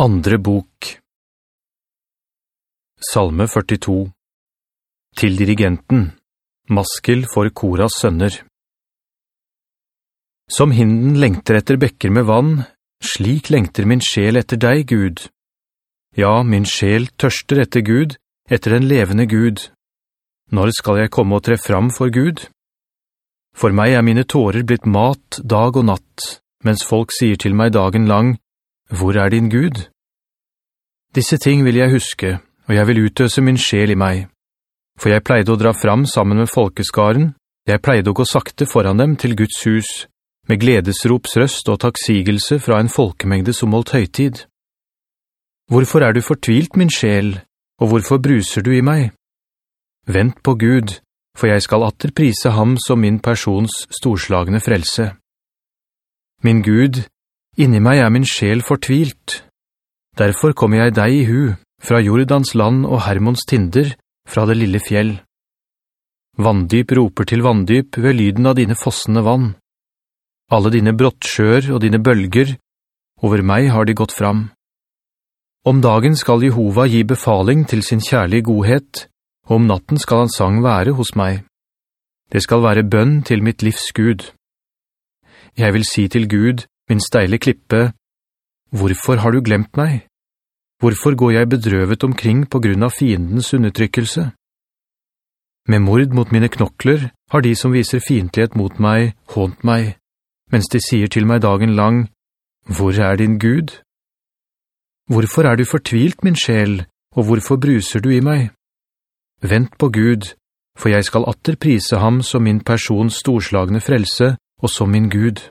Andre bok Salme 42 Til dirigenten Maskel for Koras sønner Som hinden lengter etter bekker med vann, slik lengter min sjel etter deg, Gud. Ja, min sjel tørster etter Gud, etter den levende Gud. Når skal jeg komme og tre fram for Gud? For meg er mine tårer blitt mat dag og natt, mens folk sier til meg dagen lang, «Hvor er din Gud?» Disse ting vil jeg huske, og jeg vil utøse min sjel i meg. For jeg pleide å dra fram sammen med folkeskaren, jeg pleide å gå sakte foran dem til Guds hus, med gledesrops røst og takksigelse fra en folkemengde som holdt høytid. Hvorfor er du fortvilt, min sjel, og hvorfor bruser du i meg? Vent på Gud, for jeg skal atterprise ham som min persons storslagende frelse. Min Gud, inni meg er min sjel fortvilt. Derfor kommer jeg deg i hu, fra Jordans land og Hermons tinder, fra det lille fjell. Vanndyp roper til vanndyp ved lyden av dine fossende vann. Alle dine brottsjør og dine bølger, over meg har de gått fram. Om dagen skal Jehova gi befaling til sin kjærlige godhet, og om natten skal han sang være hos meg. Det skal være bønn til mitt livs Gud. Jeg vil si til Gud, min steile klippe, «Hvorfor har du glemt meg? Hvorfor går jeg bedrøvet omkring på grunn av fiendens undertrykkelse? Med mord mot mine knokler har de som viser fiendtlighet mot meg hånt meg, mens de sier til meg dagen lang, «Hvor er din Gud?» Hvorfor er du fortvilt, min sjel, og hvorfor bruser du i meg? Vent på Gud, for jeg skal atter prise ham som min persons storslagne frelse og som min Gud.